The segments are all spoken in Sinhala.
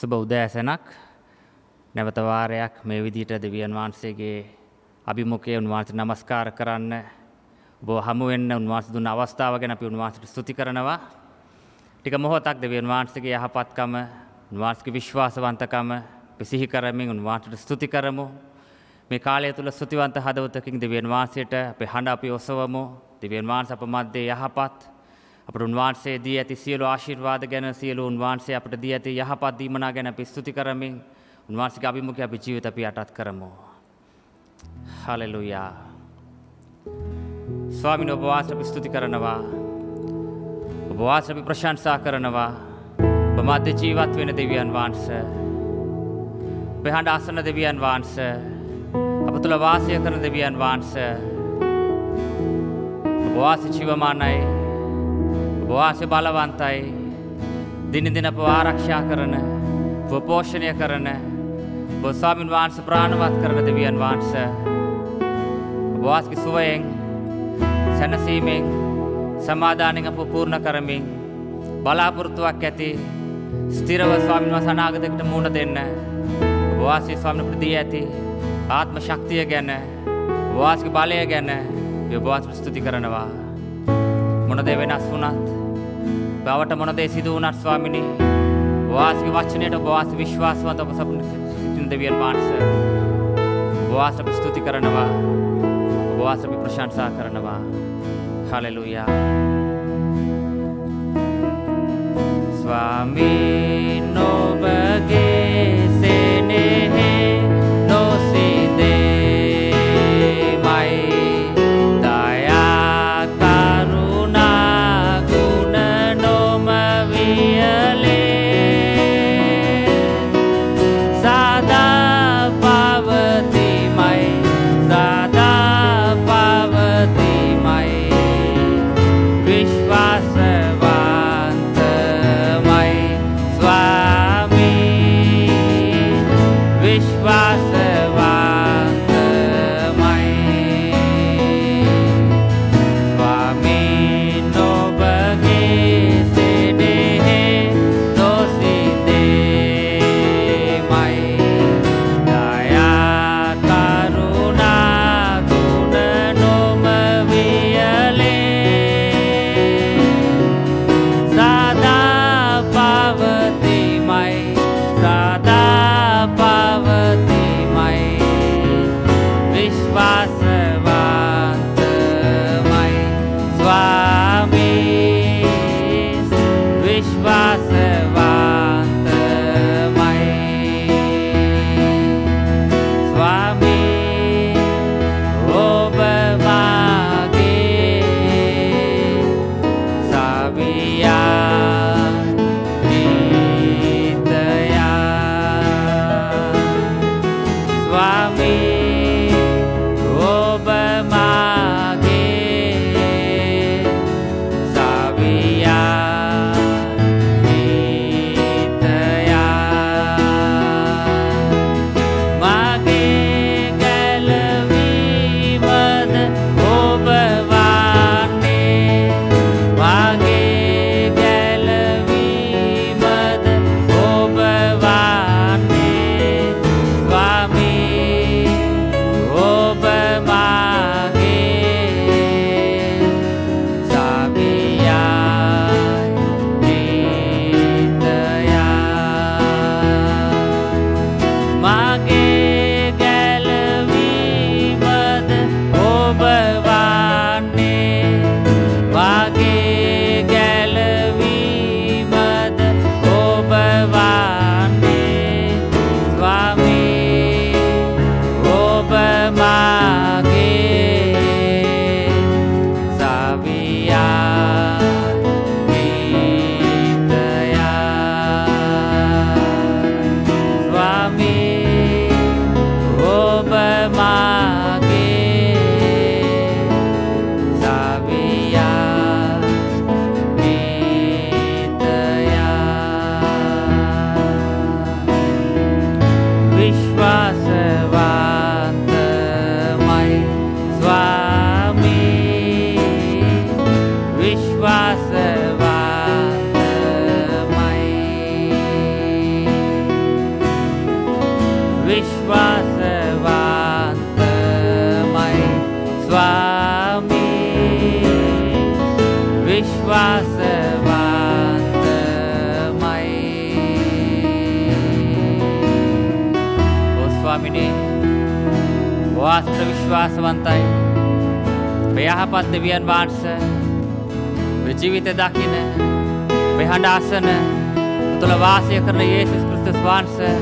සුබ උදෑසනක් නැවත වාරයක් මේ විදිහට දෙවියන් වහන්සේගේ අභිමුඛයේ උන්වහන්සේ নমස්කාර කරන්න ඔබ හමු වෙන්න උන්වහන්සේ දුන්න අවස්ථාව ගැන අපි උන්වහන්සේට ස්තුති කරනවා. ටික මොහොතක් දෙවියන් වහන්සේගේ යහපත්කම, උන්වහන්සේගේ විශ්වාසවන්තකම පිසිහි කරමින් උන්වහන්සේට ස්තුති කරමු. මේ කාලය තුල ස්තුතිවන්ත හදවතකින් දෙවියන් වහන්සේට අපේ හඬ අපි ඔසවමු. දෙවියන් වහන්සේ අප මැද්දේ යහපත් අපට උන්වහන්සේ දී ඇති සියලු ආශිර්වාද ගැන සියලු උන්වහන්සේ අපට දී ඇති යහපත් දීමනා ගැන අපි ස්තුති කරමින් උන්වහන්සේගේ අභිමුඛය අපි ජීවිත අපි යටත් කරමු. හලෙලුයා. ස්වාමීන් ඔබ වාසට අපි ස්තුති කරනවා. ඔබ වාසට අපි ප්‍රශංසා කරනවා. ඔබ මැද ජීවත් වෙන දෙවියන් වහන්සේ. අපේ හඬ අසන දෙවියන් වහන්සේ. අප තුළ වාසය කරන දෙවියන් වහන්සේ. ඔබ වාසය ජීවමානයි. ඔබ වාසය බලවන්තයි. දිනදින අප ආරක්ෂා කරන, ඔබ පෝෂණය කරන, ඔබ ස්වාමින් වහන්සේ ප්‍රාණවත් කරන දෙවියන් වහන්සේ. ඔබ වාසගේ සුවයෙන්, සැනසීමෙන්, සමාදානෙන් අප පූර්ණ කරමින් බලාපොරොත්තුවක් ඇති ස්ථිරව ස්වාමින් වහන්සේ අනාගතයකට මුහුණ දෙන්න. ඔබ වාසී ස්වාමින් අපට දී ඇති ආත්ම ශක්තිය ගැන, ඔබ වාසගේ බලය ගැන ඔබ වාසට ස්තුති කරනවා. මොන දේ වෙනස් වුණත් බවට මොන දේ සිදු වුණත් ස්වාමිනී? වාසගේ වචනයට ඔබ වාස විශ්වාසවන්ත ඔබ සපුන සිටින දෙවියන් වහන්සේ ඔබ වාසට අපි ස්තුති කරනවා. ඔබ වාසට අපි ප්‍රශංසා කරනවා. හලෙලුයා. ස්වාමීන් ඔබගේ දෙවියන් වහන්සේ ඔබේ ජීවිතය දකින ඔබේ හඬ අසන තුළ වාසය කරන යේසුස් ක්‍රිස්තුස් වහන්සේ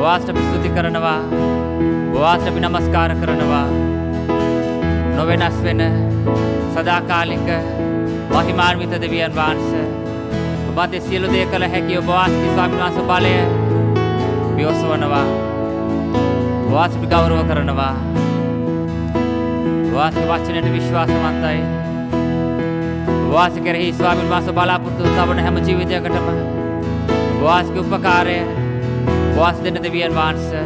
වාස්ට ස්තුති කරනවා වාස්ට අපි නමස්කාර කරනවා. නොවෙනස් වෙන සදාකාලික මහිමාන්විත දෙවියන් වහන්සේ ඔබත් ඒ සියලු දේ කළ හැකි ඔබ වාස්ති ස්වාමීන් වහන්සේ බලය වියොසවනවා වාස් අපි ගෞරව කරනවා. වාස්ගේ වචනයට විශ්වාසවන්තයි. වාස කෙරෙහි ස්වාමීන් වහන්සේ බලාපොරොත්තු තබන හැම ජීවිතයකටම වාස්ගේ උපකාරය වාස් දෙන දෙවියන් වහන්සේ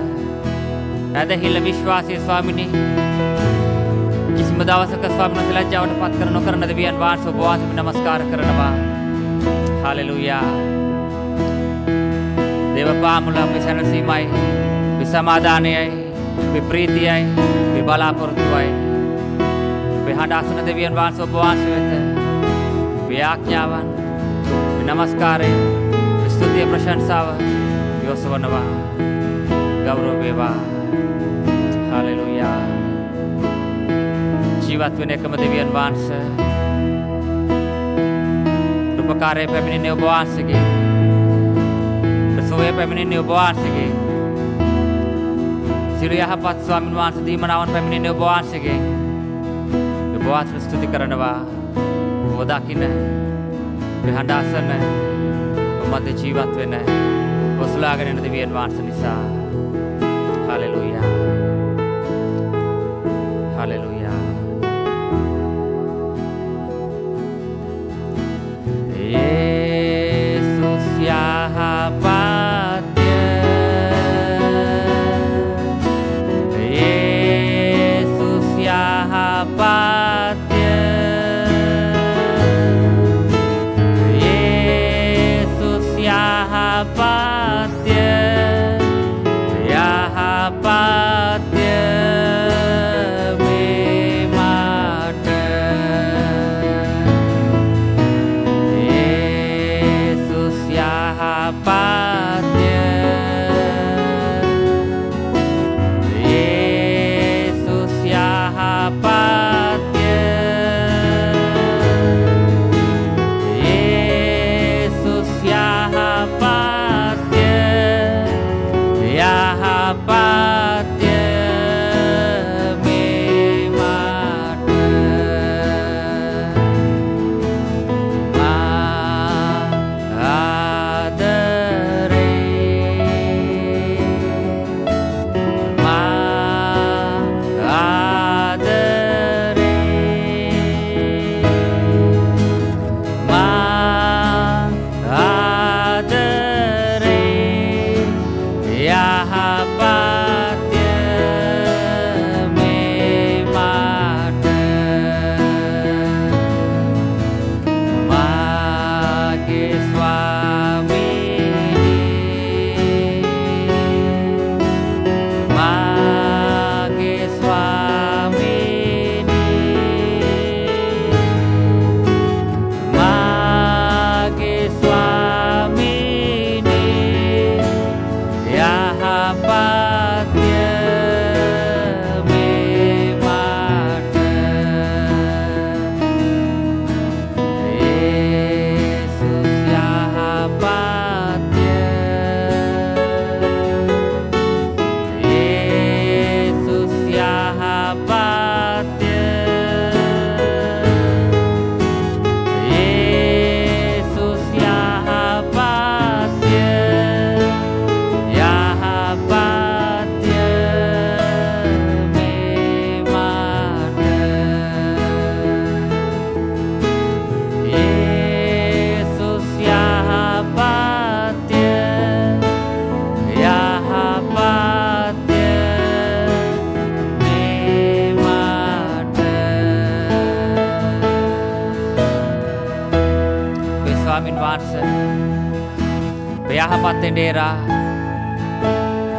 ඇදහිල්ල විශ්වාසය ස්වාමිනී කිසිම දවසක ස්වාමීන් වහන්සේ ලැජ්ජාවට පත් කර නොකරන දෙවියන් වහන්සේ ඔබ වාසෙ නමස්කාර කරනවා. හලෙලූයා. දේව පාමුල අපේ සැනසීමයි අපි සමාදානයයි අපි ප්‍රීතියයි අපි බලාපොරොත්තුවයි අපි හඬ අසන දෙවියන් වහන්සේ ඔබ වහන්සේ වෙත. අපි ආඥාවන් අපි නමස්කාරය අපි ස්තුතිය ප්‍රශංසාව යොසවනවා. ගෞරව වේවා. හලෙලූයා. ජීවත් වෙන එකම දෙවියන් වහන්සේ. උපකාරය පැමිණෙන්නේ ඔබ වහන්සේගේ. සුවය පැමිණෙන්නේ ඔබ වහන්සේගේ. සිරු යහපත් ස්වාමීන් වහන්සේ දීමනාවන් පැමිණෙන්නේ ඔබ වහන්සේගේ. ඔබ වහන්සේ ස්තුති කරනවා. ඔබ දකින හඬ අසන ඔබ මැද ජීවත් වෙන ඔසලාගෙන යන දෙවියන් වහන්සේ නිසා. හලෙලූයා.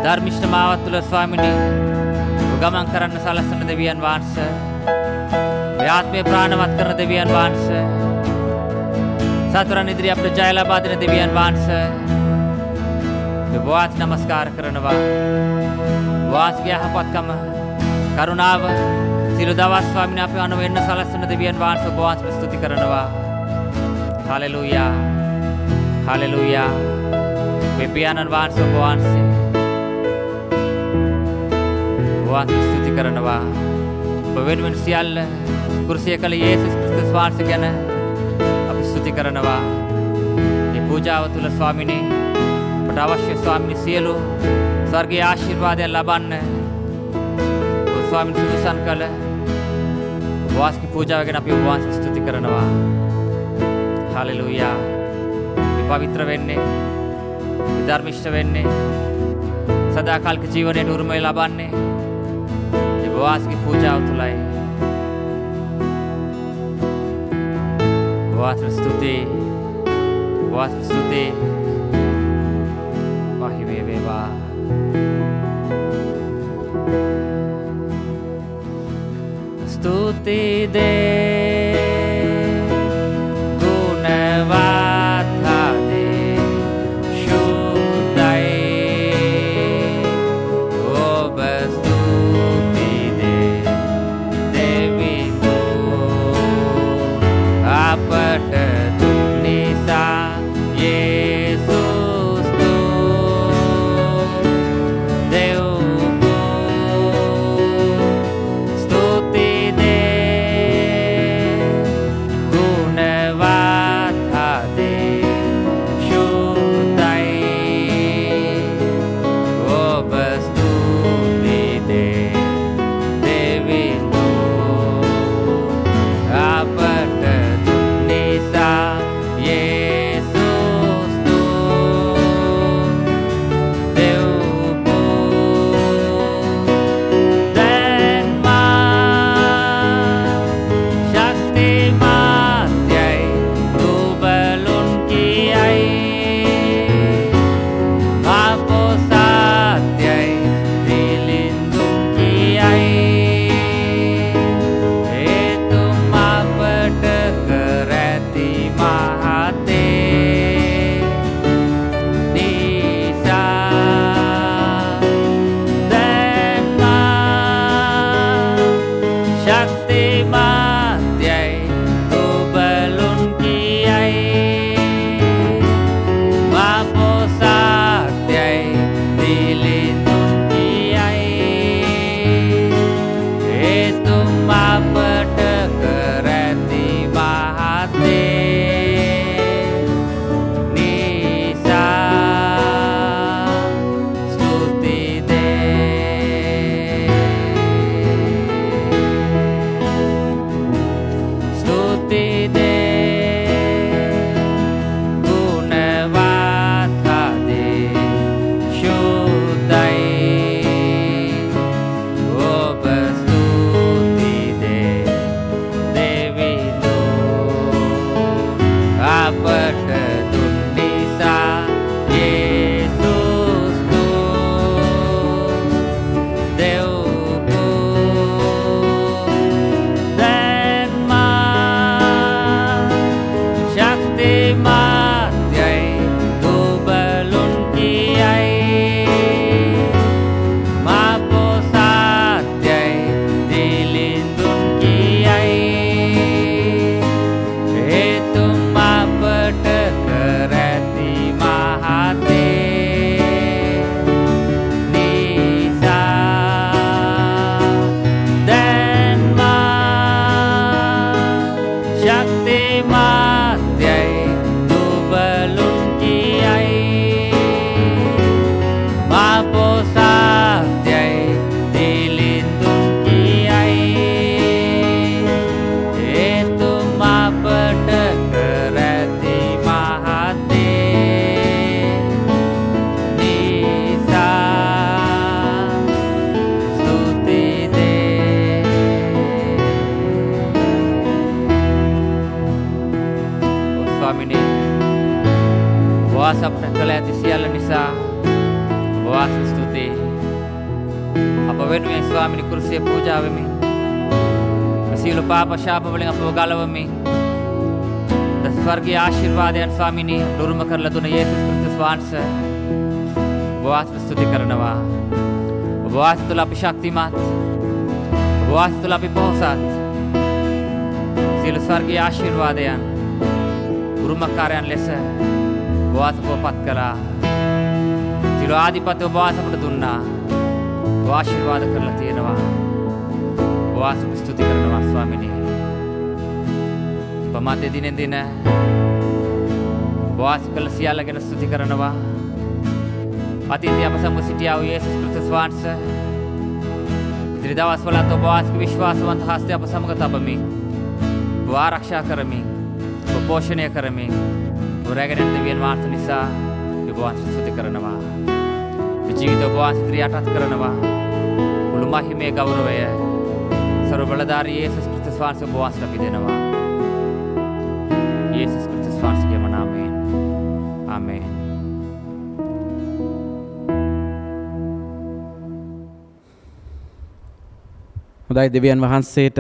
ධර්මිෂ්ඨ මාවත් තුළ ස්වාමිනී ගමන් කරන්න සලස්සන දෙවියන් වහන්සේ අපේ ආත්මය ප්‍රාණවත් කරන දෙවියන් වහන්සේ සතුරන් ඉදිරි අපට ජය ලබා දෙන දෙවියන් වහන්සේ ඔබ වාස් නමස්කාර කරනවා. වාස්ගේ යහපත්කම කරුණාව සියලු දවස් ස්වාමීන් අපේ අනුව එන්න සලස්වන දෙවියන් වහන්සේ ඔබ වහන්සේට ස්තුති කරනවා. හලෙලූයා හලෙලූයා මේ පියාණන් වහන්සේ ඔබ වහන්සේ ඔබ වහන්සේ ස්තුති කරනවා. ඔබ වෙනුවෙන් සියල්ල කුරුසිය කළ යේසුස් ක්‍රිස්තුස් වහන්සේ ගැන අපි ස්තුති කරනවා. මේ පූජාව තුළ ස්වාමිනේ අපට අවශ්‍ය ස්වාමිනී සියලු ස්වර්ගීය ආශිර්වාදයන් ලබන්න ඔබ ස්වාමින් සුදුසන් කළ ඔබ වහන්සේගේ පූජාව ගැන අපි ඔබ වහන්සේ ස්තුති කරනවා. හලෙලූයා. අපි පවිත්‍ර වෙන්නේ අපි ධර්මිෂ්ඨ වෙන්නේ සදාකාලික ජීවනයේ උරුමය ලබන්නේ ඒ ඔබ වහන්සේගේ පූජාව තුළයි ඔබ වහන්සේට ස්තුතියි ඔබ වහන්සේට ස්තුතියි ආශිර්වාදයන් ස්වාමිනී දුරුම කරලා දුන යේසුස් ක්‍රිස්තුස් වහන්සේ ඔබ වහන්සේ ස්තුති කරනවා ඔබ වහන්සේ තුළ අපි ශක්තිමත් ඔබ වහන්සේ තුළ අපි පොහොසත් සියලු ස්වර්ගීය ආශිර්වාදයන් උරුමකාරයන් ලෙස ඔබ වහන්සේ පත් කළා සියලු ආධිපත්‍ය ඔබ වහන්සේ අපට දුන්නා ඔබ ආශිර්වාද කරලා තියෙනවා ඔබ වහන්සේ ස්තුති කරනවා ස්වාමිනී පමත් දිනෙන් දින වාස කළ සියල්ල ගැන ස්තුති කරනවා. අතීතයේ අප සමග සිටියා වූ යේසුස් ක්‍රිස්තුස් වහන්සේ. ඉදිරි දවස්වලත් ඔබ වාසික විශ්වාසවන්ත හස්තය අප සමග තබමින් ඔබ ආරක්ෂා කරමින් ඔබ පෝෂණය කරමින් ඔබ රැගෙන යන දෙවියන් වහන්සේ නිසා ඔබ වහන්සේ ස්තුති කරනවා. ජීවිත ඔබ වහන්සේ ඉදිරි යටත් කරනවා. මුළු මහිමේ ගෞරවය සර්ව බලධාරී යේසුස් ක්‍රිස්තුස් වහන්සේ ඔබ වහන්සේට අපි දෙනවා. ආමේන් හොඳයි දෙවියන් වහන්සේට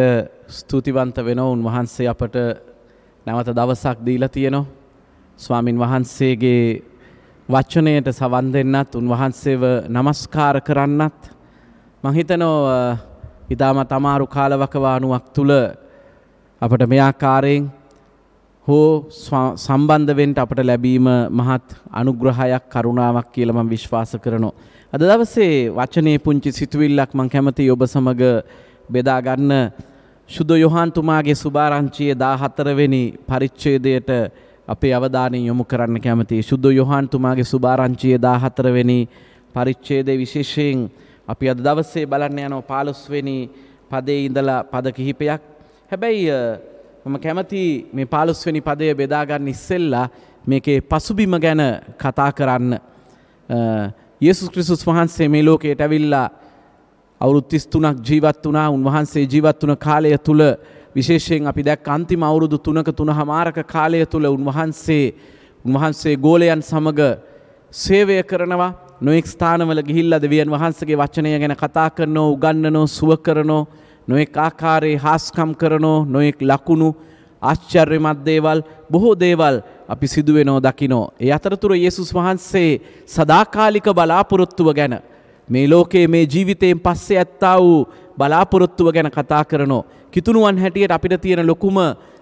ස්තුතිවන්ත වෙන උන්වහන්සේ අපට නැවත දවසක් දීලා තියෙනවා. ස්වාමින් වහන්සේගේ වචනයට සවන් දෙන්නත් උන්වහන්සේව নমස්කාර කරන්නත්. මං හිතනවා ඊටමත් අමාරු කාලවකවානුවක් තුල අපට මේ ආකාරයෙන් හෝ සම්බන්ධ වෙන්න අපට ලැබීම මහත් අනුග්‍රහයක් කරුණාවක් කියලා මම විශ්වාස කරනවා. අද දවසේ වචනේ පුංචි සිතුවිල්ලක් මම කැමතියි ඔබ සමග බෙදා ගන්න සුදු යොහන්තුමාගේ සුභාරංචියේ 14 වෙනි පරිච්ඡේදයට අපේ අවධානය යොමු කරන්න කැමතියි. සුදු යොහන්තුමාගේ සුභාරංචියේ 14 වෙනි පරිච්ඡේදයේ විශේෂයෙන් අපි අද දවසේ බලන්න යනවා 15 වෙනි පදේ ඉඳලා පද කිහිපයක්. හැබැයි මම කැමති මේ 15 වෙනි පදය බෙදා ගන්න ඉස්සෙල්ලා මේකේ පසුබිම ගැන කතා කරන්න. යේසුස් ක්‍රිස්තුස් වහන්සේ මේ ලෝකයට ඇවිල්ලා අවුරුදු 33ක් ජීවත් වුණා. උන්වහන්සේ ජීවත් වුණ කාලය තුල විශේෂයෙන් අපි දැක්ක අන්තිම අවුරුදු 3ක 3හමාරක කාලය තුල උන්වහන්සේ උන්වහන්සේ ගෝලයන් සමග සේවය කරනවා. නොඑක් ස්ථානවල ගිහිල්ලා දෙවියන් වහන්සේගේ වචනය ගැන කතා කරනෝ, උගන්වනෝ, සුව කරනෝ, නොඑක් ආකාරයේ හාස්කම් කරනෝ, නොඑක් ලකුණු ආශ්චර්යමත් දේවල්, බොහෝ දේවල් අපි සිදුවෙනෝ දකිනෝ. ඒ අතරතුර යේසුස් වහන්සේ සදාකාලික බලාපොරොත්තුව ගැන මේ ලෝකයේ මේ ජීවිතයෙන් පස්සේ ඇත්තා වූ බලාපොරොත්තුව ගැන කතා කරනෝ. කිතුනුවන් හැටියට අපිට තියෙන ලොකුම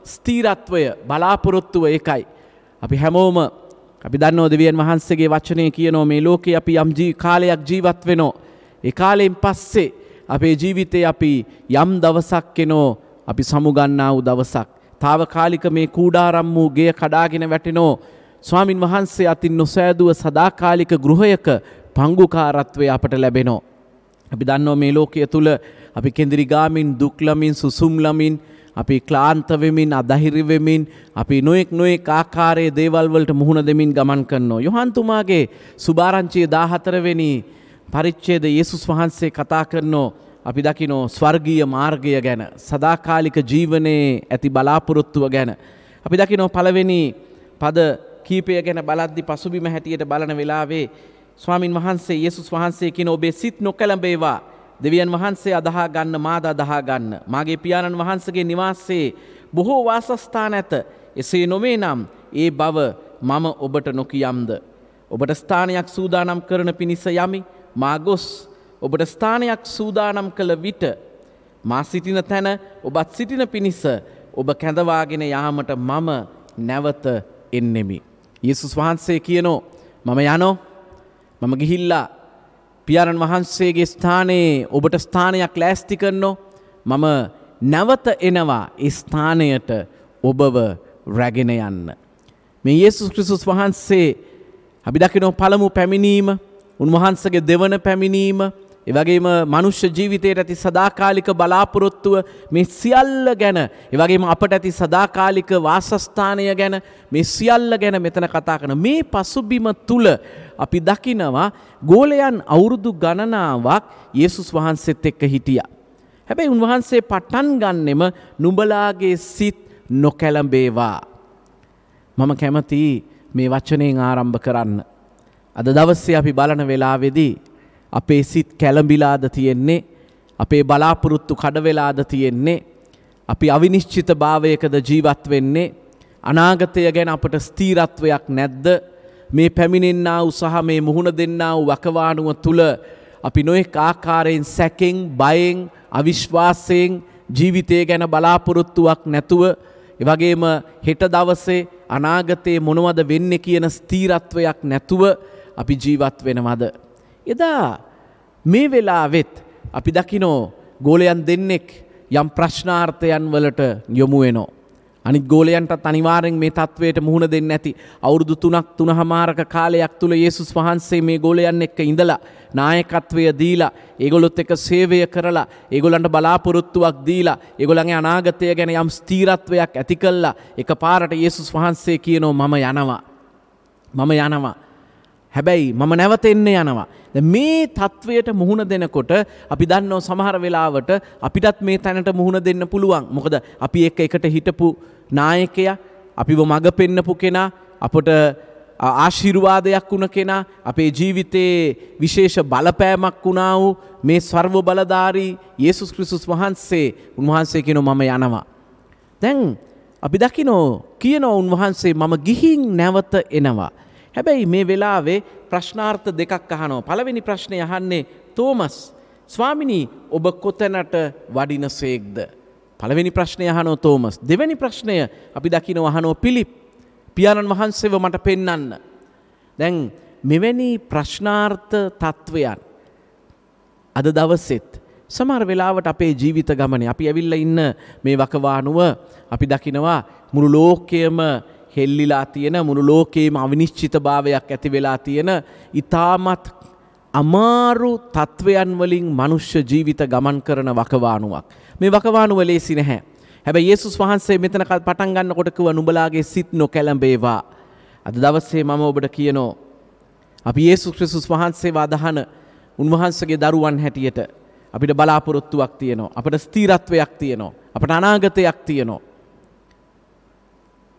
ස්තීරත්වය බලාපොරොත්තුව ඒකයි. අපි හැමෝම අපි දන්නෝ දෙවියන් වහන්සේගේ වචනය කියනෝ මේ ලෝකේ අපි යම් ජී කාලයක් ජීවත් වෙනෝ. ඒ කාලයෙන් පස්සේ අපේ ජීවිතේ අපි යම් දවසක් එනෝ අපි සමුගන්නා වූ දවසක්. තාවකාලික මේ කූඩාරම් වූ ගෙය කඩාගෙන වැටෙනෝ ස්වාමින් වහන්සේ අතින් නොසෑදුව සදාකාලික ගෘහයක පංගුකාරත්වය අපට ලැබෙනෝ. අපි දන්නෝ මේ ලෝකය තුළ අපි කෙන්දිරිගාමින් දුක්ලමින් සුසුම්ලමින් අපි ක්ලාන්තවෙමින් අදහිරිවෙමින් අපි නොයෙක් නොයෙක් ආකාරයේ දේවල්වලට මුහුණ දෙමින් ගමන් කරනවා. යොහන්තුමාගේ සුභාරංචිය දාහතරවෙනි පරිච්ඡේද යේසුස් වහන්සේ කතා කරනෝ අපි දකිනෝ ස්වර්ගීය මාර්ගය ගැන සදාකාලික ජීවනයේ ඇති බලාපොරොත්තුව ගැන. අපි දකිනෝ පළවෙනි පද කීපය ගැන බලද්දි පසුබිම හැටියට බලන වෙලාවේ ස්වාමින් වහන්සේ යේසුස් වහන්සේ කියන ඔබේ සිත් නොකැළඹේවා දෙවියන් වහන්සේ අදහා ගන්න මාද අදහා ගන්න. මාගේ පියාණන් වහන්සේගේ නිවාසයේ බොහෝ වාසස්ථාන ඇත. එසේ නොවේ නම් ඒ බව මම ඔබට නොකියම්ද. ඔබට ස්ථානයක් සූදානම් කරන පිණිස යමි මා ගොස් ඔබට ස්ථානයක් සූදානම් කළ විට මා සිටින තැන ඔබත් සිටින පිණිස ඔබ කැඳවාගෙන යාමට මම නැවත එන්නෙමි. යේසුස් වහන්සේ කියනෝ මම යනෝ මම ගිහිල්ලා පියාණන් වහන්සේගේ ස්ථානයේ ඔබට ස්ථානයක් ලෑස්ති කරනෝ මම නැවත එනවා ඒ ස්ථානයට ඔබව රැගෙන යන්න. මේ යේසුස් ක්‍රිස්තුස් වහන්සේ අපි දකිනෝ පළමු පැමිණීම උන්වහන්සගේ දෙවන පැමිණීම එවගේම මනුෂ්‍ය ජීවිතයට ඇති සදාකාලික බලාපොරොත්තුව මේ සියල්ල ගැන එවගේම අපට ඇති සදාකාලික වාසස්ථානය ගැන මේ සියල්ල ගැන මෙතන කතා කරන මේ පසුබිම තුළ අපි දකිනවා ගෝලයන් අවුරුදු ගණනාවක් යේසුස් වහන්සේත් එක්ක හිටියා. හැබැයි උන්වහන්සේ පටන් ගන්නෙම නුඹලාගේ සිත් නොකැළඹේවා. මම කැමතියි මේ වචනයෙන් ආරම්භ කරන්න. අද දවස්සේ අපි බලන වෙලාවේදී අපේ සිත් කැළඹිලාද තියෙන්නේ අපේ බලාපොරොත්තු කඩවෙලාද තියෙන්නේ අපි අවිනිශ්චිත භාවයකද ජීවත් වෙන්නේ අනාගතය ගැන අපට ස්තීරත්වයක් නැද්ද? මේ පැමිණෙන්න්නා උසහ මේ මුහුණ දෙන්නා වූ වකවානුව තුළ අපි නොෙක් ආකාරයෙන් සැකෙන් බයෙන් අවිශ්වාසයෙන් ජීවිතය ගැන බලාපොරොත්තුවක් නැතුව එවගේම හෙට දවසේ අනාගතයේ මොනවද වෙන්න කියන ස්තීරත්වයක් නැතුව අපි ජීවත් වෙනවද. එදා මේ වෙලාවෙත් අපි දකිනෝ ගෝලයන් දෙන්නෙක් යම් ප්‍රශ්නාර්ථයන් වලට යොමු වෙනෝ. අනිත් ගෝලයන්ටත් අනිවාර්යෙන් මේ තත්වයට මුහුණ දෙන්න ඇති. අවුරුදු තුනක් තුන හමාරක කාලයක් තුළ යේසුස් වහන්සේ මේ ගෝලයන් එක්ක ඉඳලා නායකත්වය දීලා ඒගොල්ලොත් එක සේවය කරලා ඒගොල්ලන්ට බලාපොරොත්තුවක් දීලා ඒගොල්ලන්ගේ අනාගතය ගැන යම් ස්ථීරත්වයක් ඇති කළා එක පාරට යේසුස් වහන්සේ කියනෝ මම යනවා. මම යනවා. හැබැයි මම නැවත එන්න යනවා. මේ තත්ත්වයට මුහුණ දෙනකොට අපි දන්නෝ සමහර වෙලාවට අපිටත් මේ තැනට මුහුණ දෙන්න පුළුවන්. මොකද අපි එක්ක එකට හිටපු නායකයා අපිව මඟ පෙන්නපු කෙනා අපට ආශිර්වාදයක් වුණ කෙනා අපේ ජීවිතයේ විශේෂ බලපෑමක් වුණා වූ මේ සර්ව බලධාරී යේසුස් ක්‍රිස්තුස් වහන්සේ උන්වහන්සේ කියන මම යනවා. දැන් අපි දකිනෝ කියනෝ උන්වහන්සේ මම ගිහින් නැවත එනවා. හැබැයි මේ වෙලාවේ ප්‍රශ්නාර්ථ දෙකක් අහනෝ. පළවෙනි ප්‍රශ්නය අහන්නේ තෝමස් ස්වාමිනී ඔබ කොතැනට වඩින සේක්ද. පළවෙනි ප්‍රශ්නය අහනෝ තෝමස්. දෙවැනි ප්‍රශ්නය අපි දකිනව අහනෝ පිළිප් පියාණන් වහන්සේව මට පෙන්නන්න. දැන් මෙවැනි ප්‍රශ්නාර්ථ තත්ත්වයන් අද දවසෙත්. සමහර වෙලාවට අපේ ජීවිත ගමන අපි ඇවිල්ල ඉන්න මේ වකවානුව අපි දකිනවා මුළු ලෝකයම හෙල්ලිලා තියෙන මුළු ලෝකේම අවිනිශ්චිත භාවයක් ඇති වෙලා තියෙන ඉතාමත් අමාරු තත්ත්වයන් වලින් මනුෂ්‍ය ජීවිත ගමන් කරන වකවානුවක්. මේ වකවානුව ලේසි නැහැ. හැබැයි යේසුස් වහන්සේ මෙතන පටන් ගන්නකොට කිව්වා නුඹලාගේ සිත් නොකැළඹේවා. අද දවසේ මම ඔබට කියනෝ අපි යේසුස් ක්‍රිස්තුස් වහන්සේව අදහන උන්වහන්සේගේ දරුවන් හැටියට අපිට බලාපොරොත්තුවක් තියෙනවා. අපට ස්ථීරත්වයක් තියෙනවා. අපට අනාගතයක් තියෙනවා.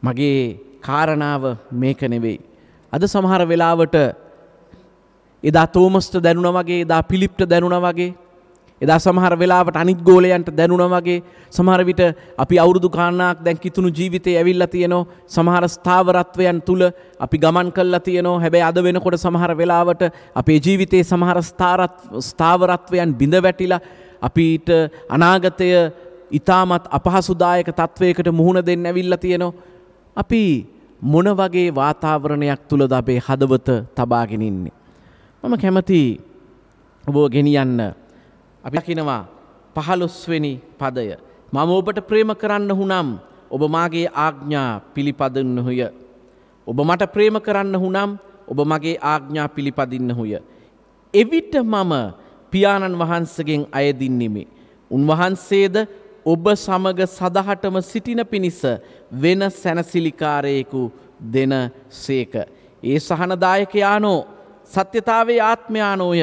මගේ කාරණාව මේක නෙවෙයි. අද සමහර වෙලාවට එදා තෝමස්ට දැනුන වගේ එදා පිලිප්ට දැනුන වගේ එදා සමහර වෙලාවට අනිත් ගෝලයන්ට දැනුන වගේ සමහර විට අපි අවුරුදු කාරණාවක් දැන් කිතුුණු ජීවිතය ඇවිල්ලා තියෙනවා සමහර ස්ථාවරත්වයන් තුල අපි ගමන් කළා තියෙනවා හැබැයි අද වෙනකොට සමහර වෙලාවට අපේ ජීවිතයේ සමහර ස්ථාවරත්වයන් බිඳ වැටිලා අපිට අනාගතය ඊටමත් අපහසුදායක තත්වයකට මුහුණ දෙන්න ඇවිල්ලා තියෙනවා අපි මොන වගේ වාතාවරණයක් තුළද අපේ හදවත තබාගෙනන්නේ. මම කැමති ඔබෝ ගෙනියන්න අපි දකිනවා පහළොස්වෙනි පදය. මම ඔබට ප්‍රේම කරන්න හුනම් ඔබ මාගේ ආග්ඥා පිළිපදන්න හොය. ඔබ මට ප්‍රේම කරන්න හුනම් ඔබ මගේ ආග්ඥා පිළිපදින්න හොය. එවිට මම පියාණන් වහන්සගෙන් අයදින්නෙමි. උන්වහන්සේද ඔබ සමග සදහටම සිටින පිණිස වෙන සැනසිලිකාරයෙකු දෙන සේක. ඒ සහනදායකයානෝ සත්‍යතාවේ ආත්මයානෝය.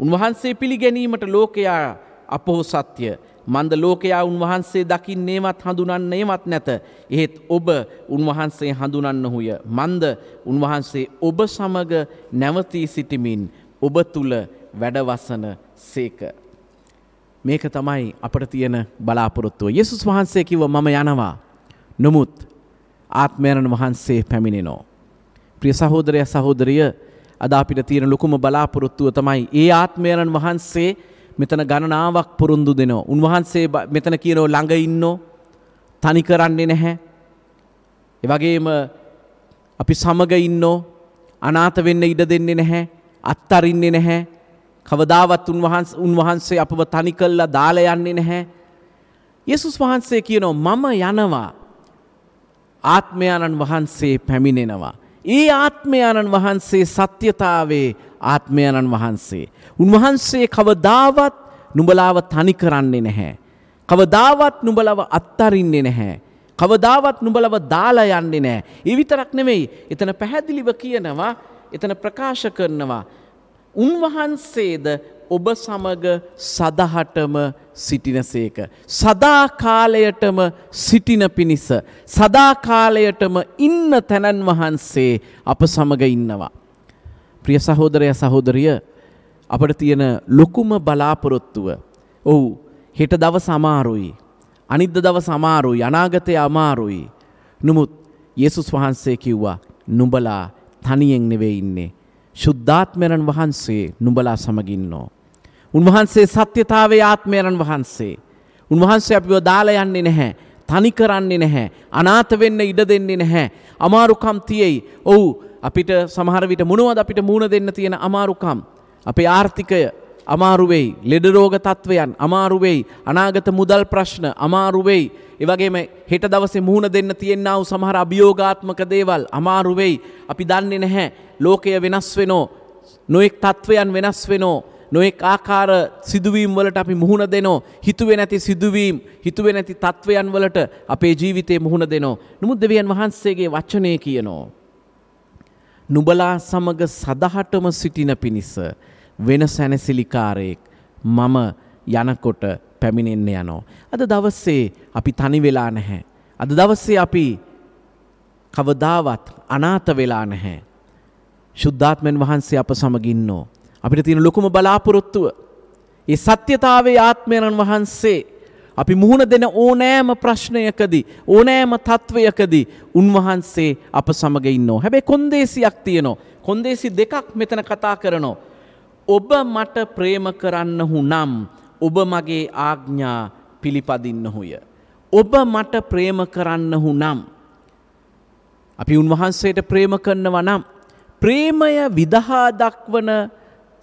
උන්වහන්සේ පිළිගැනීමට ලෝකයා අපහෝ සත්‍ය. මන්ද ලෝකයා උන්වහන්සේ දකින්නේවත් හඳුනන්නේවත් නැත. එහෙත් ඔබ උන්වහන්සේ හඳුනන්නහුය. මන්ද උන්වහන්සේ ඔබ සමග නැවතී සිටිමින් ඔබ තුළ වැඩවසන සේක. මේක තමයි අපට තියෙන බලාපොරොත්තුව. යේසුස් වහන්සේ කිව්ව මම යනවා. නමුත් ආත්මයරණ වහන්සේ පැමිණෙනෝ. ප්‍රිය සහෝදරය සහෝදරිය අද අපිට තියෙන ලොකුම බලාපොරොත්තුව තමයි ඒ ආත්මයරණ වහන්සේ මෙතන ගණනාවක් පුරුන්දු දෙනවා. උන්වහන්සේ මෙතන කියනෝ ළඟ ඉන්නෝ තනි කරන්නේ නැහැ. එවගේම අපි සමග ඉන්නෝ අනාත වෙන්න ඉඩ දෙන්නේ නැහැ. අත්තරින්නේ නැහැ. කවදාවත් උන්වහන්ස උන්වහන්සේ අපව තනි කල්ලා දාලා යන්නේ නැහැ. යසුස් වහන්සේ කියනෝ මම යනවා ආත්මයාණන් වහන්සේ පැමිණෙනවා. ඒ ආත්මයාණන් වහන්සේ සත්‍යතාවේ ආත්මයණන් වහන්සේ. උන්වහන්සේ කවදාවත් නුඹලාව තනි කරන්නේ නැහැ. කවදාවත් නුඹලව අත්තරින්නේ නැහැ. කවදාවත් නුඹලව දාලා යන්නේ නෑ. ඒ විතරක් නෙමෙයි. එතන පැහැදිලිව කියනවා එතන ප්‍රකාශ කරනවා උන්වහන්සේද ඔබ සමග සදහටම සිටිනසේක. සදාකාලයටම සිටින පිණිස. සදාකාලයටම ඉන්න තැනන් වහන්සේ අප සමග ඉන්නවා. ප්‍රිය සහෝදරය සහෝදරිය අපට තියෙන ලොකුම බලාපොරොත්තුව. ඔවු හෙට දව සමාරුයි. අනිද්ද දවස අමාරුයි අනාගතය අමාරුයි. නමුත් යෙසුස් වහන්සේ කිව්වා නුඹලා තනියෙන් නෙවෙයි ඉන්නේ. ශුද්ධාත්මයරන් වහන්සේ නුඹලා සමගින්නෝ. උන්වහන්සේ සත්‍යතාවේ ආත්මයරන් වහන්සේ. උන්වහන්සේ අපිව දාලා යන්නේ නැහැ. තනි කරන්නේ නැහැ. අනාථ වෙන්න ඉඩ දෙන්නේ නැහැ. අමාරුකම් තියෙයි. ඔව් අපිට සමහර විට මොනවද අපිට මූණ දෙන්න තියෙන අමාරුකම්. අපේ ආර්ථිකය අමාරුවෙයි. ලෙඩරෝග තත්ත්වයන් අමාරුවෙයි. අනාගත මුදල් ප්‍රශ්න අමාරුවෙයි. එවගේම හෙට දවසේ මුහුණ දෙන්න තියෙන්නාව සමහර අභියෝගාත්මක දේවල් අමාරුවෙයි. අපි දන්නේ නැහැ. ලෝකය වෙනස් වෙනෝ. නොෙක් තත්ත්වයන් වෙනස් වෙනෝ. නොෙක් ආකාර සිදුවීම් වලට අපි මුහුණ දෙනෝ හිතුවේ නැති සිදුවීම් හිතුවේ නැති තත්ත්වයන් වලට අපේ ජීවිතේ මුහුණ දෙනෝ නමුත් දෙවියන් වහන්සේගේ වචනය කියනෝ නුබලා සමග සදහටම සිටින පිණිස වෙන සැනසිලිකාරයෙක් මම යනකොට පැමිණෙන්න යනෝ. අද දවස්සේ අපි තනි වෙලා නැහැ. අද දවස්සේ අපි කවදාවත් අනාත වෙලා නැහැ. ශුද්ධාත්මෙන් වහන්සේ අප සමගින්නෝ. අපිට තියෙන ලොකුම බලාපොරොත්තුව. ඒ සත්‍යතාවේ ආත්මයණන් වහන්සේ අපි මුහුණ දෙන ඕනෑම ප්‍රශ්නයකදී ඕනෑම තත්ත්වයකදී උන්වහන්සේ අප සමග ඉන්නෝ. හැබැයි කොන්දේසියක් තියනෝ. කොන්දේසි දෙකක් මෙතන කතා කරනෝ. ඔබ මට ප්‍රේම කරන්නහු නම් ඔබ මගේ ආග්ඥා පිළිපදින්නහුය. ඔබ මට ප්‍රේම කරන්නහු නම්. අපි උන්වහන්සේට ප්‍රේම කරනව නම්. ප්‍රේමය විදහා දක්වන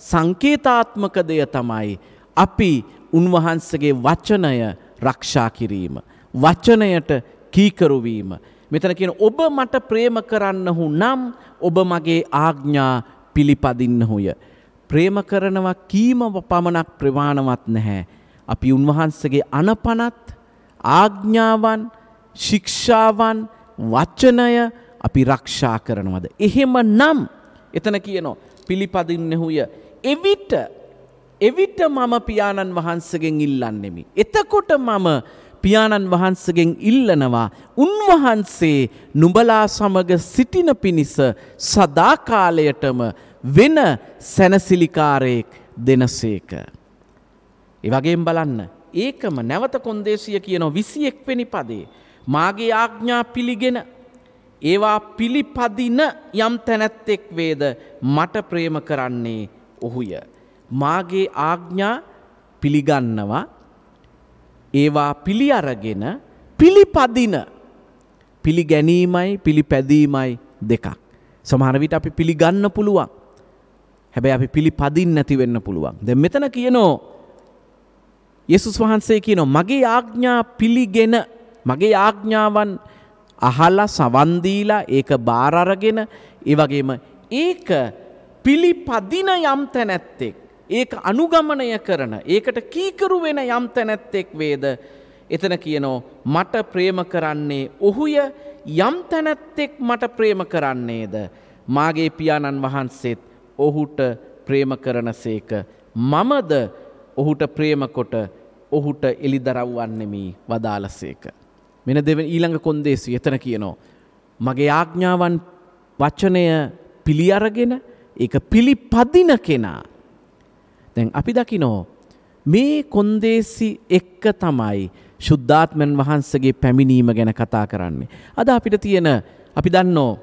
සංකේතාත්මක දෙය තමයි. අපි උන්වහන්සගේ වචනය රක්ෂා කිරීම. වචනයට කීකරුවීම. මෙතන කියන ඔබ මට ප්‍රේම කරන්නහු නම් ඔබ මගේ ආග්ඥා පිළිපදින්නහුය. ප්‍රේම කරනවා කීම පමණක් ප්‍රමාණවත් නැහැ. අපි උන්වහන්සගේ අනපනත් ආග්ඥාවන් ශික්ෂාවන් වචනය අපි රක්ෂා කරනවද. එහෙම නම් එතන කියනෝ පිළිපදින්නෙහුය. එවිට එවිට මම පියාණන් වහන්සගෙන් ඉල්ලන්නෙමි. එතකොට මම පියාණන් වහන්සගෙන් ඉල්ලනවා උන්වහන්සේ නුඹලා සමග සිටින පිණිස සදාකාලයටම වෙන සැනසිලිකාරයෙක් දෙනසේක. එවගේම් බලන්න ඒකම නැවත කොන්දේසිය කියනො විසියෙක් වෙනි පදේ. මාගේ ආග්ඥා පිළිගෙන ඒවා පිළිපදින යම් තැනැත්තෙක් වේද මට ප්‍රේම කරන්නේ ඔහුය. මාගේ ආග්ඥා පිළිගන්නවා ඒවා පිළි අරගෙන පිළිපදින පිළිගැනීමයි පිළිපැදීමයි දෙකක්. සමහර විට අපි පිළිගන්න පුළුවන්. හැබැයි අපි පිළිපදින් නැති වෙන්න පුළුවන්. දැන් මෙතන කියනෝ යේසුස් වහන්සේ කියනෝ මගේ ආඥා පිළිගෙන මගේ ආඥාවන් අහලා සවන් දීලා ඒක බාර අරගෙන ඒ වගේම ඒක පිළිපදින යම් තැනැත්තෙක් ඒක අනුගමනය කරන ඒකට කීකරු වෙන යම් තැනැත්තෙක් වේද එතන කියනෝ මට ප්‍රේම කරන්නේ ඔහුය යම් තැනැත්තෙක් මට ප්‍රේම කරන්නේද මාගේ පියාණන් වහන්සේත් ඔහුට ප්‍රේම කරන සේක මමද ඔහුට ප්‍රේමකොට ඔහුට එළිදරව්වන්නෙමි වදාලසේක. මෙන දෙව ඊළඟ කොන්දේසි එතන කියනෝ. මගේ ආග්ඥාවන් වච්චනය පිළි අරගෙන ඒක පිළිපදින කෙනා. දැන් අපි දකිනෝ මේ කොන්දේසි එක්ක තමයි ශුද්ධාත්මන් වහන්සගේ පැමිණීම ගැන කතා කරන්නේ. අද අපිට තියෙන අපි දන්නෝ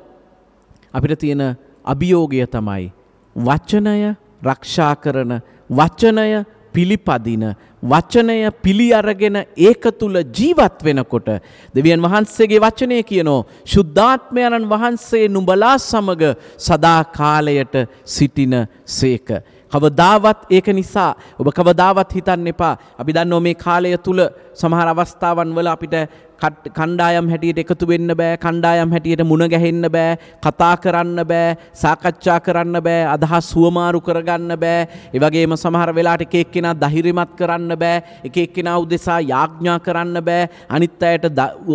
අපිට තියෙන අභියෝගය තමයි වචනය රක්ෂා කරන වචනය පිළිපදින වචනය පිළි අරගෙන ඒක තුළ ජීවත් වෙනකොට දෙවියන් වහන්සේගේ වචනය කියනෝ ශුද්ධාත්මයණන් වහන්සේ නුඹලා සමග සදා කාලයට සිටින සේක. කවදාවත් ඒක නිසා ඔබ කවදාවත් හිතන්න එපා. අපි දන්නෝ මේ කාලය තුළ සමහර අවස්ථාවන් වල අපිට කණ්ඩායම් හැටියට එකතු වෙන්න බෑ කණ්ඩායම් හැටියට මුණ ගැහෙන්න බෑ කතා කරන්න බෑ සාකච්ඡා කරන්න බෑ අදහස් සුවමාරු කරගන්න බෑ. එවගේම සමහර වෙලාට එක එක්කෙනා දහිරිමත් කරන්න බෑ එක එක්කෙනා උදෙසා යාඥා කරන්න බෑ අනිත් අයට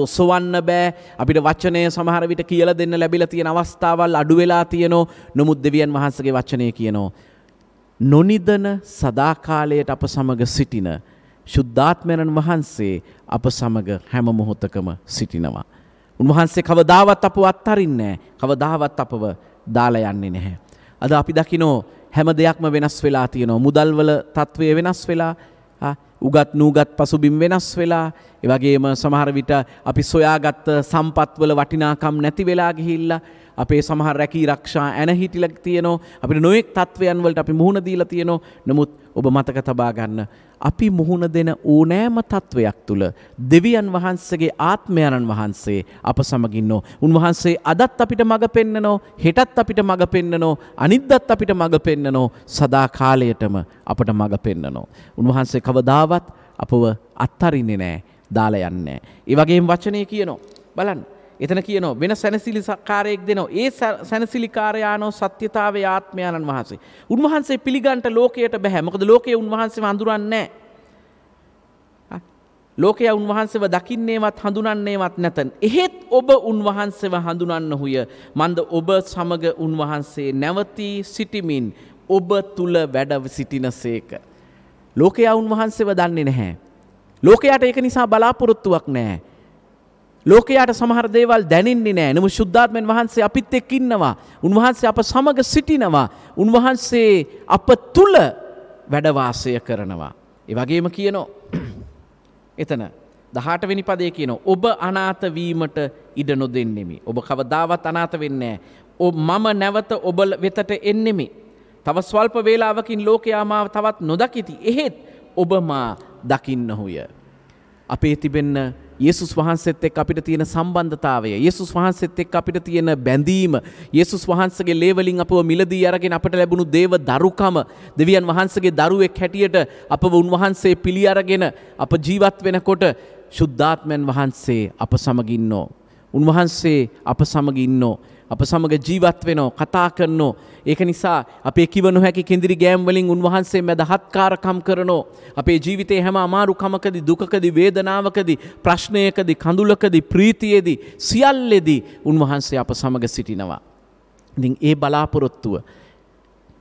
ඔසවන්න බෑ. අපිට වචනය සමහර විට කියලා දෙන්න ලැබිලා තියෙන අවස්ථාවල් අඩු වෙලා තියෙනෝ. නමුත් දෙවියන් වහන්සේගේ වචනය කියනෝ. නොනිදන සදාකාලයට අප සමග සිටින ශුද්ධාත්මයණන් වහන්සේ අප සමග හැම මොහොතකම සිටිනවා. උන්වහන්සේ කවදාවත් අප අත්තරින්නේ කවදාවත් අපව දාලා යන්නේ නැහැ. අද අපි දකිනෝ හැම දෙයක්ම වෙනස් වෙලා තියෙනවා මුදල්වල තත්ත්වය වෙනස් වෙලා උගත් නූගත් පසුබිම් වෙනස් වෙලා එවගේම සමහර විට අපි සොයාගත්ත සම්පත්වල වටිනාකම් නැති වෙලා ගිහිල්ලා අපේ සමහර රැකී රක්ෂා ඇන හිටිල තියනෝ අපිට නොයෙක් තත්වයන් වලට අපි මුහුණ දීලා තියනෝ නමුත් ඔබ මතක තබා ගන්න. අපි මුහුණ දෙන ඕනෑම තත්වයක් තුළ දෙවියන් වහන්සේගේ ආත්මයණන් වහන්සේ අප සමගින්නෝ උන්වහන්සේ අදත් අපිට මඟ පෙන්නනෝ හෙටත් අපිට මඟ පෙන්නනෝ අනිද්දත් අපිට මඟ පෙන්නනෝ සදා කාලයටම අපට මඟ පෙන්නනෝ. උන්වහන්සේ කවදාවත් අපව අත්තරින්නේ නෑ දාලා යන්නේ. ඒ වගේම වචනය කියනෝ. බලන්න. එතන කියනෝ වෙන සැනසිලි කාරයෙක් දෙනවා ඒ සැනසිලි කාරයානෝ සත්‍යතාවේ ආත්මයාණන් වහන්සේ. උන්වහන්සේ පිළිගන්ට ලෝකයට බැහැ මොකද ලෝකයේ උන්වහන්සේ හඳුරන්නේ ලෝකය උන්වහන්සේව දකින්නේවත් හඳුනන්නේවත් නැතන්. එහෙත් ඔබ උන්වහන්සේව හඳුනන්න හුය මන්ද ඔබ සමග උන්වහන්සේ නැවතී සිටිමින් ඔබ තුළ වැඩ සිටින සේක. ලෝකයා උන්වහන්සේව දන්නේ නැහැ. ලෝකයට ඒක නිසා බලාපොරොත්තුවක් නෑ. ලෝකයාට සමහර දේවල් දැනෙන්නේ නෑ නම ශුද්ධාත්මෙන් වහන්සේ අපිත් එක් ඉන්නවා. උන්වහන්සේ අප සමග සිටිනවා. උන්වහන්සේ අප තුළ වැඩවාසය කරනවා. ඒ වගේම කියනෝ එතන දහටවෙනි පදේ කියන ඔබ අනාතවීමට ඉඩ නොදෙන්නෙමි. ඔබ කවදාවත් අනාත වෙන්නේ. ඔ මම නැවත ඔබල වෙතට එන්නෙමි. තව ස්වල්ප වේලාවකින් ලෝකයාමාව තවත් නොදකිති. එහෙත් ඔබ මා දකින්නහුය. අපේ තිබෙන්න යේසුස් වහන්සේත් එක්ක අපිට තියෙන සම්බන්ධතාවය යේසුස් වහන්සේත් එක්ක අපිට තියෙන බැඳීම යේසුස් වහන්සේගේ ලේවලින් අපව මිලදී අරගෙන අපට ලැබුණු දේව දරුකම දෙවියන් වහන්සේගේ දරුවෙක් හැටියට අපව උන්වහන්සේ පිළි අරගෙන අප ජීවත් වෙනකොට ශුද්ධාත්මයන් වහන්සේ අප සමගින්නෝ. උන්වහන්සේ අප සමගින්නෝ. අප සමග ජීවත් වෙනෝ කතා කරනෝ ඒක නිසා අපේ කිව නොහැකි කෙඳිරි ගෑම්වලින් උන්වහන්සේ මැද හත්කාරකම් කරනෝ අපේ ජීවිතේ හැම අමාරුකමකදී දුකකදී වේදනාවකදී ප්‍රශ්නයකදී කඳුලකදී ප්‍රීතියේදී සියල්ලෙදී උන්වහන්සේ අප සමග සිටිනවා. ඉතින් ඒ බලාපොරොත්තුව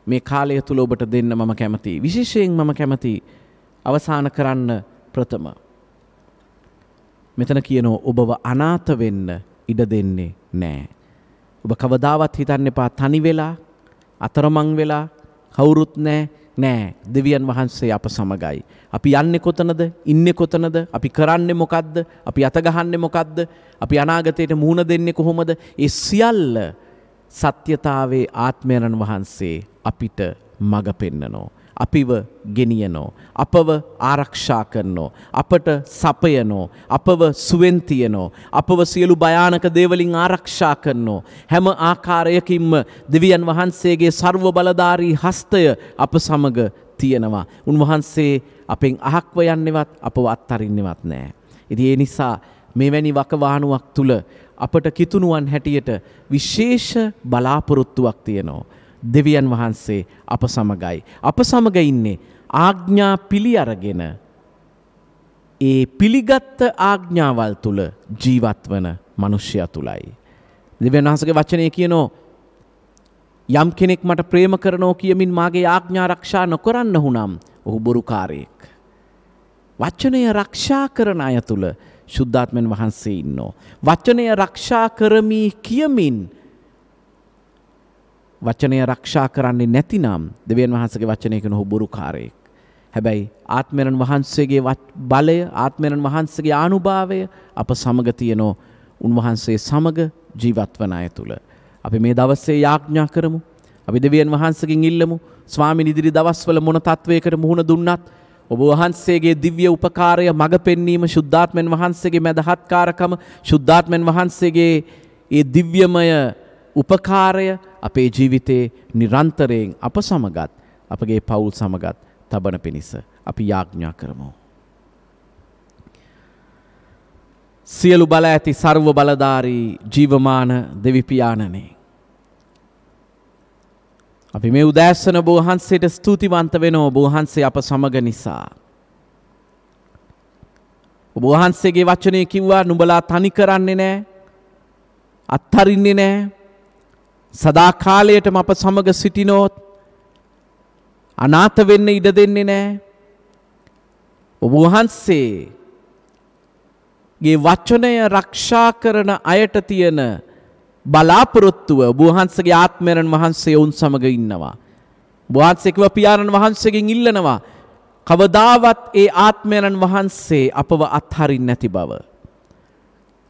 මේ කාලය තුළ ඔබට දෙන්න මම කැමති. විශේෂයෙන් මම කැමති අවසාන කරන්න ප්‍රථම. මෙතන කියනෝ ඔබව අනාත වෙන්න ඉඩ දෙන්නේ නෑ. ඔබ කවදාවත් හිතන්න එපා. තනි වෙලා අතරමං වෙලා කවුරුත් නෑ නෑ. දෙවියන් වහන්සේ අප සමගයි. අපි යන්නේ කොතනද? ඉන්න කොතනද? අපි කරන්න මොකක්ද අපි අතගහන්න මොකක්ද අපි අනාගතයට මුහුණ දෙන්නේ කොහොමද? ඒ සියල්ල සත්‍යතාවේ ආත්මයණන් වහන්සේ අපිට මඟ පෙන්නනෝ. අපිව ගෙනියනෝ. අපව ආරක්ෂා කරනෝ. අපට සපයනෝ. අපව සුවෙන්තියනෝ. අපව සියලු භයානක දේවලින් ආරක්ෂා කරනෝ. හැම ආකාරයකින්ම දෙවියන් වහන්සේගේ සර්ව බලධාරී හස්තය අප සමග තියෙනවා. උන්වහන්සේ අපෙන් අහක්ව යන්නෙවත් අපව අත්තරින්නෙවත් නෑ. ඉති ඒ නිසා මෙවැනි වකවානුවක් තුළ අපට කිතුනුවන් හැටියට විශේෂ බලාපොරොත්තුවක් තියෙනවා. දෙවියන් වහන්සේ අප සමගයි. අප සමග ඉන්නේ ආග්ඥා පිළි අරගෙන ඒ පිළිගත්ත ආග්ඥාවල් තුළ ජීවත්වන මනුෂ්‍යය තුළයි. දෙවන් වහන්සගේ වචනය කියනෝ යම් කෙනෙක් මට ප්‍රේම කරනෝ කියමින් මාගේ ආග්ඥා රක්ෂා නොකරන්න හුනම් ඔහු බොරුකාරයෙක්. වච්චනය රක්ෂා කරන අය තුළ ශුද්ධාත්මෙන් වහන්සේ ඉන්නෝ. වචනය රක්ෂා කරමී කියමින් වචනය රක්ෂා කරන්නේ නැතිනම් දෙවියන් වහන්සගේ වචනයක නොහු බොරුකාරයෙක්. හැබැයි ආත්මරන් වහන්සේගේ බලය ආත්මරන් වහන්සගේ ආනුභාවය අප සමග තියනෝ උන්වහන්සේ සමග ජීවත්වන අය තුළ. අපි මේ දවස්සේ යාඥා කරමු. අපි දෙවියන් වහන්සකින් ඉල්ලමු ස්වාමි ඉදිරි දවස්වල මොන තත්වයකට මුහුණ දුන්නත් ඔබ වහන්සේගේ දිව්‍ය උපකාරය මඟ පෙන්වීම ශුද්ධාත්මෙන් වහන්සේගේ මැදහත්කාරකම ශුද්ධාත්මෙන් වහන්සේගේ ඒ දිව්‍යමය උපකාරය අපේ ජීවිතේ නිරන්තරයෙන් අප සමගත් අපගේ පවුල් සමගත් තබන පිණිස අපි යාඥා කරමු. සියලු බල ඇති සර්ව බලධාරී ජීවමාන දෙවිපාණනේ. අපි මේ උදෑස්සන බෝහන්සේට ස්තුතිවන්ත වෙනෝ බෝහන්සේ අප සමග නිසා. ඔබහන්සේගේ වචනය කිව්වා නුබලා තනි කරන්නේ නෑ අත්හරින්නේ නෑ සදාකාලයටම අප සමග සිටිනෝත් අනාත වෙන්න ඉඩ දෙන්නේ නෑ. ඔබ වහන්සේ ගේ වචනය රක්ෂා කරන අයට තියෙන බලාපොරොත්තුව බහන්සගේ ආත්මරන් වහන්සේ ඔවුන් සමඟ ඉන්නවා. බහන්සෙක්ව පියාණන් වහන්සේගෙන් ඉල්ලනවා කවදාවත් ඒ ආත්මයණන් වහන්සේ අපව අත්හරින් නැති බව.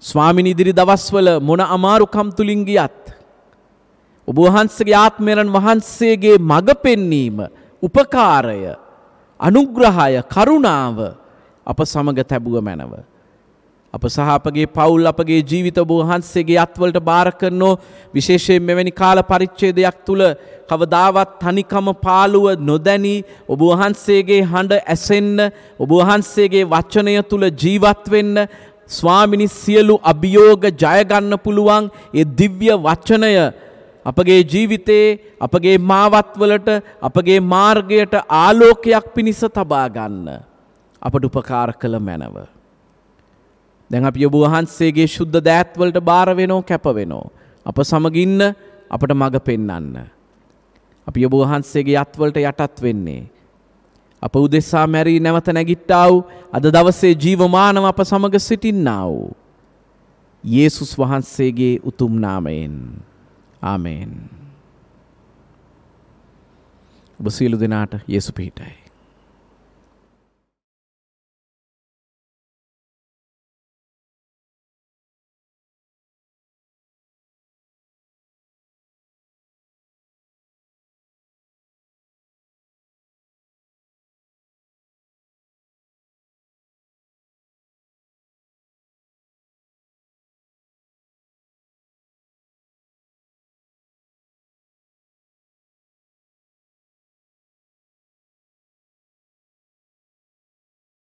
ස්වාමිනි ඉදිරි දවස්වල මොන අමාරුකම් තුලින් ගියත් ඔබ වහන්සේගේ ආත්මයණන් වහන්සේගේ මඟ පෙන්වීම උපකාරය අනුග්‍රහය කරුණාව අප සමග තැබුව මැනව. අප සහ අපගේ පවුල් අපගේ ජීවිත ඔබ වහන්සේගේ අත්වලට බාර කරනෝ විශේෂයෙන් මෙවැනි කාල පරිච්ඡේදයක් තුල කවදාවත් තනිකම පාළුව නොදැනී ඔබ වහන්සේගේ හඬ ඇසෙන්න ඔබ වහන්සේගේ වචනය තුල ජීවත් වෙන්න ස්වාමිනි සියලු අභියෝග ජය ගන්න පුළුවන් ඒ දිව්‍ය වචනය අපගේ ජීවිතේ අපගේ මාවත්වලට අපගේ මාර්ගයට ආලෝකයක් පිණිස තබා ගන්න අපට උපකාර කළ මැනව. දැන් අපි ඔබ වහන්සේගේ ශුද්ධ දෑත්වලට බාර වෙනෝ කැප වෙනෝ. අප සමගින්න අපට මඟ පෙන්නන්න. අපි ඔබ වහන්සේගේ අත්වලට යටත් වෙන්නේ. අප උදෙසා මැරී නැවත නැගිට්ටාව අද දවසේ ජීවමානව අප සමග සිටින්නාව. යේසුස් වහන්සේගේ උතුම් නාමයෙන්. ආමේන්. ඔබ සියලු දෙනාට යේසු පිහිටයි.